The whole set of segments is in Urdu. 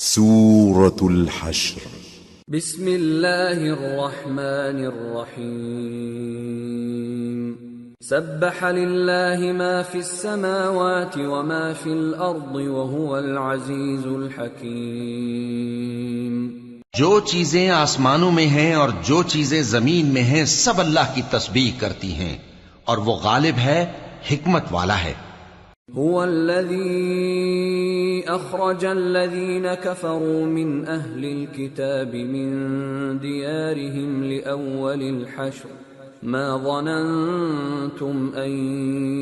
سورة الحشر. بسم الله الرحمن الرحيم. سبح لله ما في السماوات وما في الأرض وهو العزيز الحكيم. جو چیزیں آسمانوں میں ہیں اور جو چیزیں زمین میں ہیں سب اللہ کی تسبیح کرتی ہیں اور وہ غالب ہے حکمت والا ہے۔ هو الذي أخرج الذين كفروا من أهل الكتاب من ديارهم لأول الحشر. ما ظننتم أن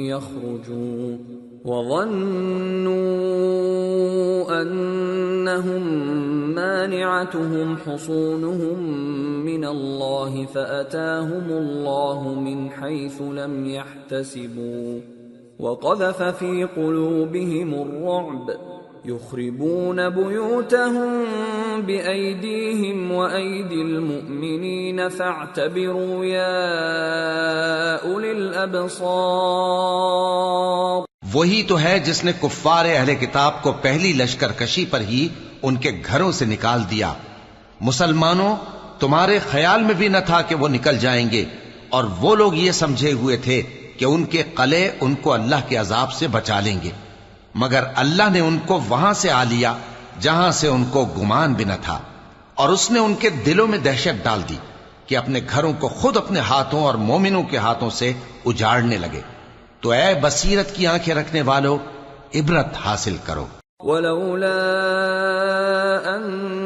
يخرجوا وظنوا أنهم مانعتهم حصونهم من الله فأتاهم الله من حيث لم يحتسبوا. وقذف في قلوبهم الرعب، يخربون بيوتهم بأيديهم وأيدي المؤمنين، فاعتبروا يا أولي الأبصار. وہی تو ہے جس نے کفار اہل کتاب کو پہلی لشکر کشی پر ہی ان کے گھروں سے نکال دیا۔ مسلمانوں، تمہارے خیال میں بھی نہ تھا کہ وہ نکل جائیں گے، اور وہ لوگ یہ سمجھے ہوئے تھے کہ ان کے قلے ان کو اللہ کے عذاب سے بچا لیں گے۔ مگر اللہ نے ان کو وہاں سے آ لیا جہاں سے ان کو گمان بھی نہ تھا۔ اور اس نے ان کے دلوں میں دہشت ڈال دی کہ اپنے گھروں کو خود اپنے ہاتھوں اور مومنوں کے ہاتھوں سے اجاڑنے لگے۔ تو اے بصیرت کی آنکھیں رکھنے والو، عبرت حاصل کرو۔ ولولا أن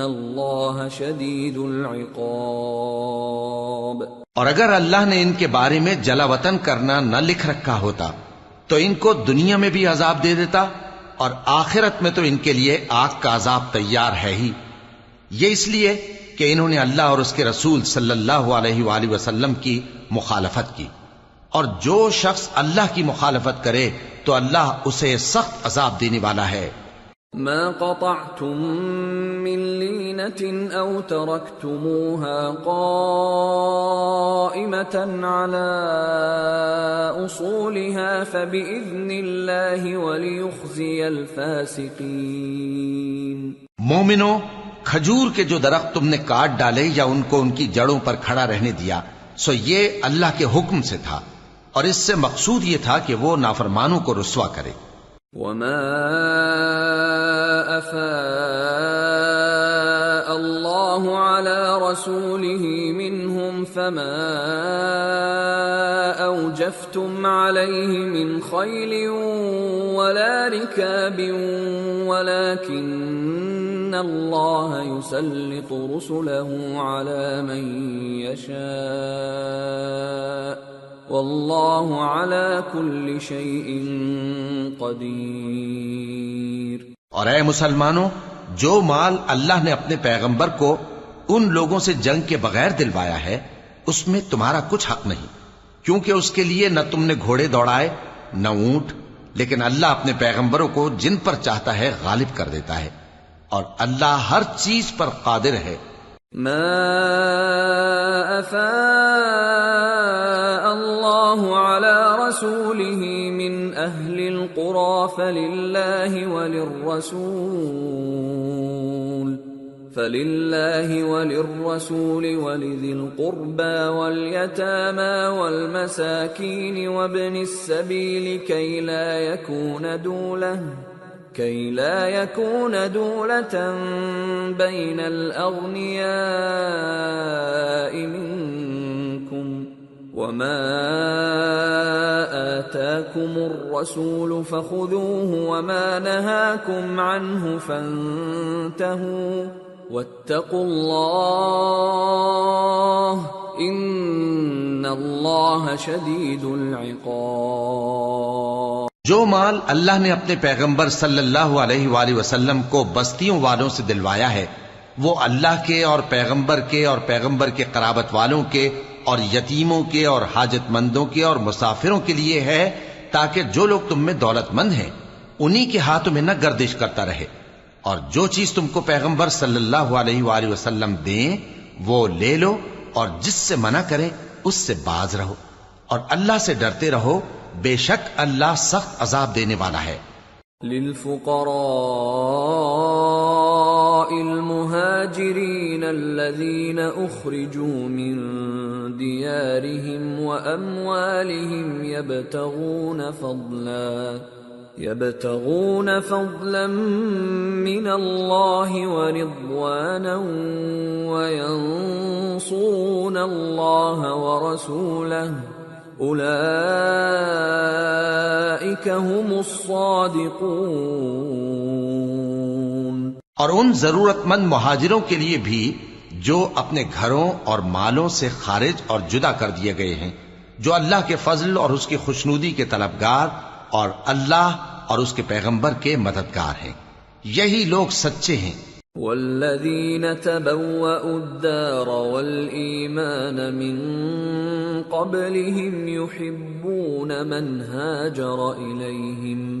الله شديد العقاب اور اگر اللہ نے ان کے بارے میں جلا وطن کرنا نہ لکھ رکھا ہوتا، تو ان کو دنیا میں بھی عذاب دے دیتا اور آخرت میں تو ان کے لیے آگ کا عذاب تیار ہے ہی۔ یہ اس لیے کہ انہوں نے اللہ اور اس کے رسول صلی اللہ علیہ وآلہ وسلم کی مخالفت کی۔ اور جو شخص اللہ کی مخالفت کرے، تو اللہ اسے سخت عذاب دینے والا ہے۔ ما قطعتم من لينة أو تركتموها قائمة على أصولها فبإذن الله وليخزي الفاسقين مومنو کھجور کے جو درخت تم نے کاٹ ڈالے یا ان کو ان کی جڑوں پر کھڑا رہنے دیا سو یہ اللہ کے حکم سے تھا اور اس سے مقصود یہ تھا کہ وہ نافرمانوں کو رسوا کرے۔ وما أفاء الله على رسوله منهم فما أوجفتم عليه من خيل ولا ركاب ولكن الله يسلط رسله على من يشاء والله على كل شيء قدير اور اے مسلمانوں، جو مال اللہ نے اپنے پیغمبر کو ان لوگوں سے جنگ کے بغیر دلوایا ہے، اس میں تمہارا کچھ حق نہیں، کیونکہ اس کے لیے نہ تم نے گھوڑے دوڑائے، نہ اونٹ، لیکن اللہ اپنے پیغمبروں کو جن پر چاہتا ہے غالب کر دیتا ہے، اور اللہ ہر چیز پر قادر ہے۔ ما أفاء الله على رسوله من أهل القرى فلله وللرسول. فلله وللرسول ولذي القربى واليتامى والمساكين وابن السبيل كي لا يكون دوله كي لا يكون دولة بين الأغنياء منكم وما آتاكم الرسول فخذوه وما نهاكم عنه فانتهوا واتقوا الله إن الله شديد العقاب جو مال اللہ نے اپنے پیغمبر صلی اللہ علیہ وآلہ وسلم کو بستیوں والوں سے دلوایا ہے، وہ اللہ کے اور پیغمبر کے اور پیغمبر کے قرابت والوں کے اور یتیموں کے اور حاجت مندوں کے اور مسافروں کے لیے ہے تاکہ جو لوگ تم میں دولت مند ہیں، انہی کے ہاتھوں میں نہ گردش کرتا رہے۔ اور جو چیز تم کو پیغمبر صلی اللہ علیہ وآلہ وسلم دیں، وہ لے لو اور جس سے منع کریں، اس سے باز رہو۔ اور اللہ سے ڈرتے رہو، بے شک اللہ سخت عذاب دینے والا ہے۔ للفقراء المهاجرين الذين أخرجوا من ديارهم وأموالهم يبتغون فضلاً، يبتغون فضلا من الله ورضوانا وينصرون الله ورسوله. اولئك هم الصادقون. اور ان ضرورت مند مہاجروں کے لیے بھی جو اپنے گھروں اور مالوں سے خارج اور جدا کر دیے گئے ہیں، جو اللہ کے فضل اور اس کی خوشنودی کے طلبگار اور اللہ اور اس کے پیغمبر کے مددگار ہیں۔ یہی لوگ سچے ہیں۔ والذین تبوأوا الدار والایمان من قبلهم يحبون من هاجر الیہم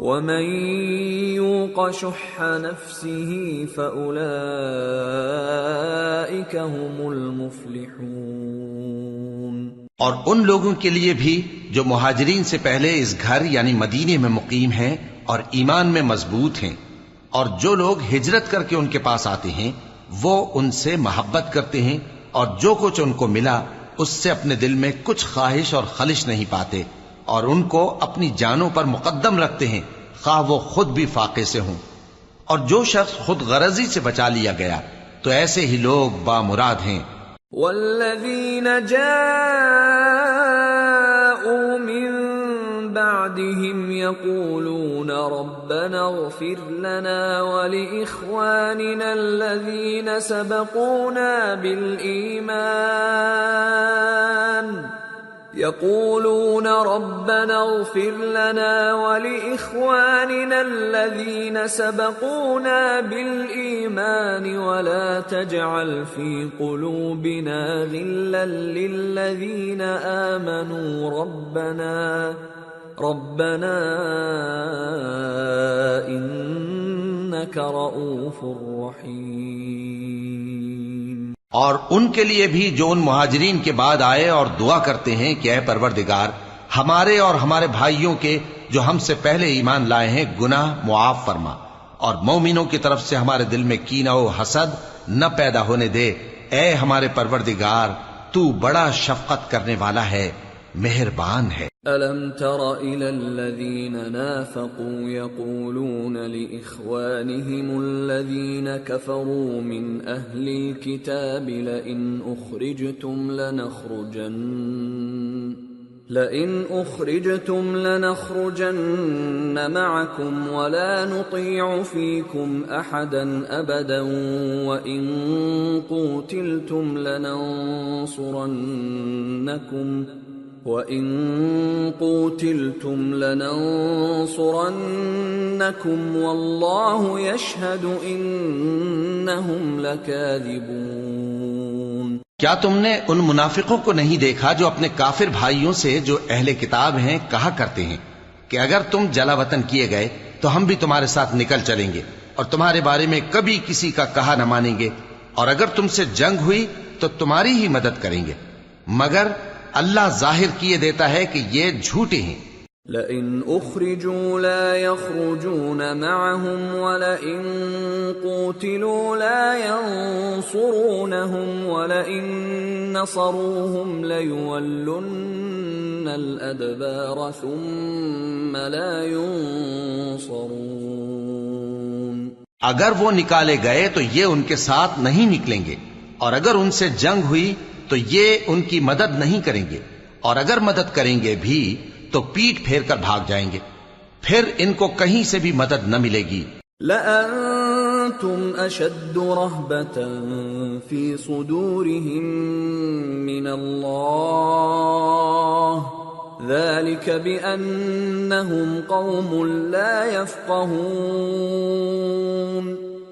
ومن يوق شح نفسه فأولئك هم المفلحون اور ان لوگوں کے لیے بھی جو مہاجرین سے پہلے اس گھر یعنی مدینے میں مقیم ہیں اور ایمان میں مضبوط ہیں اور جو لوگ ہجرت کر کے ان کے پاس آتے ہیں، وہ ان سے محبت کرتے ہیں اور جو کچھ ان کو ملا، اس سے اپنے دل میں کچھ خواہش اور خلش نہیں پاتے۔ اور ان کو اپنی جانوں پر مقدم رکھتے ہیں۔ خواہ وہ خود بھی فاقے سے ہوں۔ اور جو شخص خود غرضی سے بچا لیا گیا، تو ایسے ہی لوگ با مراد ہیں۔ والذین جاءوا من بعدهم يقولون ربنا اغفر لنا ولإخواننا الذين سبقونا بالإيمان يقولون ربنا اغفر لنا ولإخواننا الذين سبقونا بالإيمان ولا تجعل في قلوبنا غلا للذين آمنوا ربنا ربنا إنك رؤوف رحيم اور ان کے لیے بھی جو ان مہاجرین کے بعد آئے اور دعا کرتے ہیں کہ اے پروردگار، ہمارے اور ہمارے بھائیوں کے جو ہم سے پہلے ایمان لائے ہیں، گناہ معاف فرما۔ اور مومنوں کی طرف سے ہمارے دل میں کینہ و حسد نہ پیدا ہونے دے۔ اے ہمارے پروردگار، تو بڑا شفقت کرنے والا ہے۔ مہربان ہے۔ ألم تر إلى الذين نافقوا يقولون لإخوانهم الذين كفروا من أهل الكتاب لئن أخرجتم لنخرجن لئن أخرجتم لنخرجن معكم ولا نطيع فيكم أحدا أبدا وإن قوتلتم لننصرنكم وَإِن قُوتِلْتُمْ لَنَنصُرَنَّكُمْ وَاللَّهُ يَشْهَدُ إِنَّهُمْ لَكَاذِبُونَ کیا تم نے ان منافقوں کو نہیں دیکھا جو اپنے کافر بھائیوں سے جو اہل کتاب ہیں کہا کرتے ہیں کہ اگر تم جلا وطن کیے گئے تو ہم بھی تمہارے ساتھ نکل چلیں گے اور تمہارے بارے میں کبھی کسی کا کہا نہ مانیں گے اور اگر تم سے جنگ ہوئی تو تمہاری ہی مدد کریں گے۔ مگر اللہ ظاہر کیے دیتا ہے کہ یہ جھوٹے ہیں۔ لئن اخرجوا لا يخرجون معهم ولئن قوتلوا لا ينصرونهم ولئن نصروهم ليولن الادبار ثم لا ينصرون۔ اگر وہ نکالے گئے تو یہ ان کے ساتھ نہیں نکلیں گے اور اگر ان سے جنگ ہوئی تو یہ ان کی مدد نہیں کریں گے۔ اور اگر مدد کریں گے بھی، تو پیٹ پھیر کر بھاگ جائیں گے۔ پھر ان کو کہیں سے بھی مدد نہ ملے گی۔ لأنتم أشد رهبة في صدورهم من الله۔ ذلك بأنهم قوم لا يفقهون۔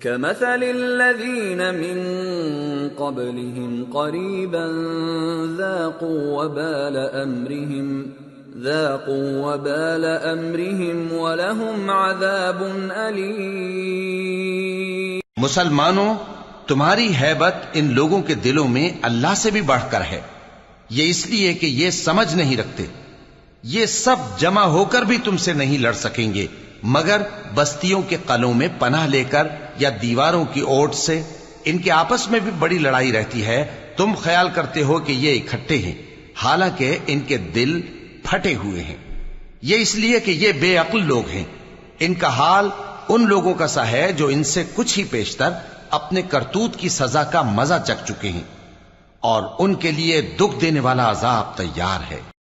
كمثل الذين من قبلهم قريبا ذاقوا وبال أمرهم، ذاقوا وبال أمرهم ولهم عذاب أليم. مسلمانوں، تمہاری حیبت ان لوگوں کے دلوں میں اللہ سے بھی بڑھ کر ہے۔ یہ اس لیے کہ یہ سمجھ نہیں رکھتے۔ یہ سب جمع ہو کر بھی تم سے نہیں لڑ سکیں گے، مگر بستیوں کے قلوں میں پناہ لے کر یا دیواروں کی اوٹ سے، ان کے آپس میں بھی بڑی لڑائی رہتی ہے۔ تم خیال کرتے ہو کہ یہ اکٹھے ہیں، حالانکہ ان کے دل پھٹے ہوئے ہیں۔ یہ اس لیے کہ یہ بے عقل لوگ ہیں۔ ان کا حال ان لوگوں کا سا ہے جو ان سے کچھ ہی پیشتر اپنے کرتوت کی سزا کا مزہ چک چکے ہیں۔ اور ان کے لیے دکھ دینے والا عذاب تیار ہے۔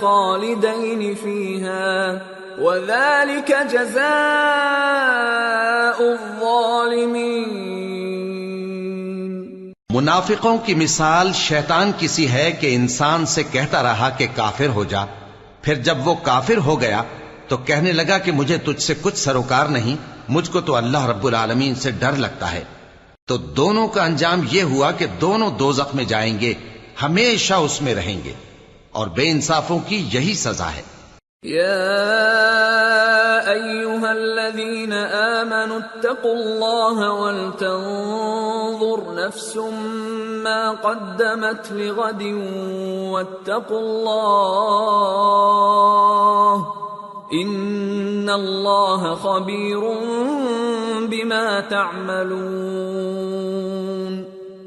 خالدين فيها، وذلك جزاء الظالمين. منافقوں کی مثال شیطان کسی ہے کہ انسان سے کہتا رہا کہ کافر ہو جا، پھر جب وہ کافر ہو گیا تو کہنے لگا کہ مجھے تجھ سے کچھ سروکار نہیں، مجھ کو تو اللہ رب العالمین سے ڈر لگتا ہے۔ تو دونوں کا انجام یہ ہوا کہ دونوں دوزخ میں جائیں گے، ہمیشہ اس میں رہیں گے۔ اور بے انصافوں کی یہی سزا ہے۔ يا أيها الذين آمنوا اتقوا الله ولتنظر نفس ما قدمت لغد واتقوا الله إن الله خبير بما تعملون۔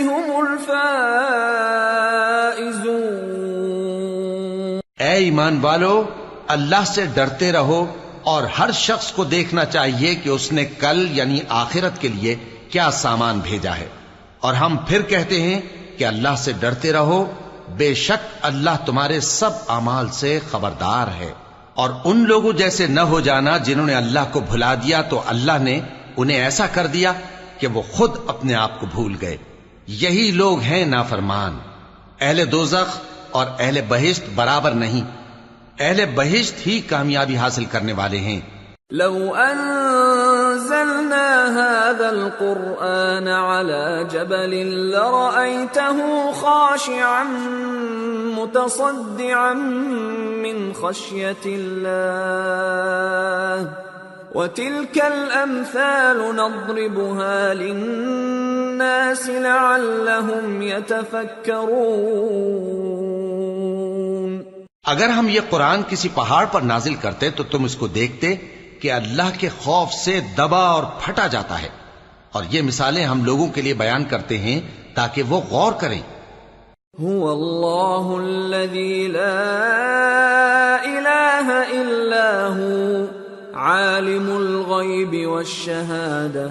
هم الفائزون اے ایمان والو، اللہ سے ڈرتے رہو اور ہر شخص کو دیکھنا چاہیے کہ اس نے کل یعنی آخرت کے لیے کیا سامان بھیجا ہے۔ اور ہم پھر کہتے ہیں کہ اللہ سے ڈرتے رہو، بے شک اللہ تمہارے سب اعمال سے خبردار ہے۔ اور ان لوگوں جیسے نہ ہو جانا جنہوں نے اللہ کو بھلا دیا تو اللہ نے انہیں ایسا کر دیا کہ وہ خود اپنے آپ کو بھول گئے۔ یہی لوگ ہیں نافرمان۔ اہل دوزخ اور اہل بہشت برابر نہیں۔ اہل بہشت ہی کامیابی حاصل کرنے والے ہیں۔ لو أنزلنا هذا القرآن على جبل لرأيته خاشعا متصدعا من خشية الله، وتلك الأمثال نضربها للناس لعلهم يتفكرون۔ اگر ہم یہ قرآن کسی پہاڑ پر نازل کرتے تو تم اس کو دیکھتے کہ اللہ کے خوف سے دبا اور پھٹا جاتا ہے۔ اور یہ مثالیں ہم لوگوں کے لیے بیان کرتے ہیں تاکہ وہ غور کریں۔ هو الله الذي لا اله الا هو عالم الغيب والشهاده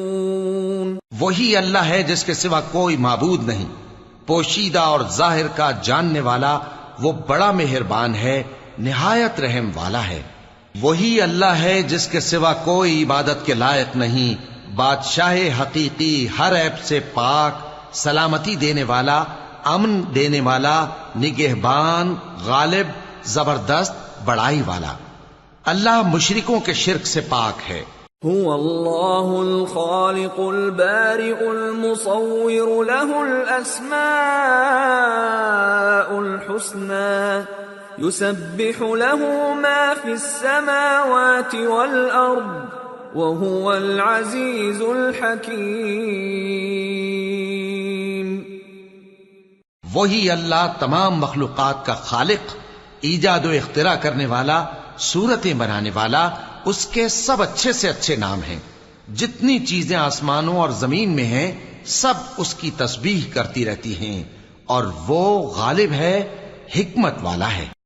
وہی اللہ ہے جس کے سوا کوئی معبود نہیں۔ پوشیدہ اور ظاہر کا جاننے والا وہ بڑا مہربان ہے، نہایت رحم والا ہے۔ وہی اللہ ہے جس کے سوا کوئی عبادت کے لائق نہیں۔ بادشاہ حقیقی ہر عیب سے پاک، سلامتی دینے والا، امن دینے والا، نگہبان، غالب، زبردست، بڑائی والا۔ اللہ مشرکوں کے شرک سے پاک ہے۔ هو الله الخالق البارئ المصور له الأسماء الحسنى، يسبح له ما في السماوات والأرض، وهو العزيز الحكيم. وہی اللہ تمام مخلوقات کا خالق، ایجاد و اختراع کرنے والا، صورتیں بنانے والا اس کے سب اچھے سے اچھے نام ہیں۔ جتنی چیزیں آسمانوں اور زمین میں ہیں، سب اس کی تسبیح کرتی رہتی ہیں اور وہ غالب ہے، حکمت والا ہے۔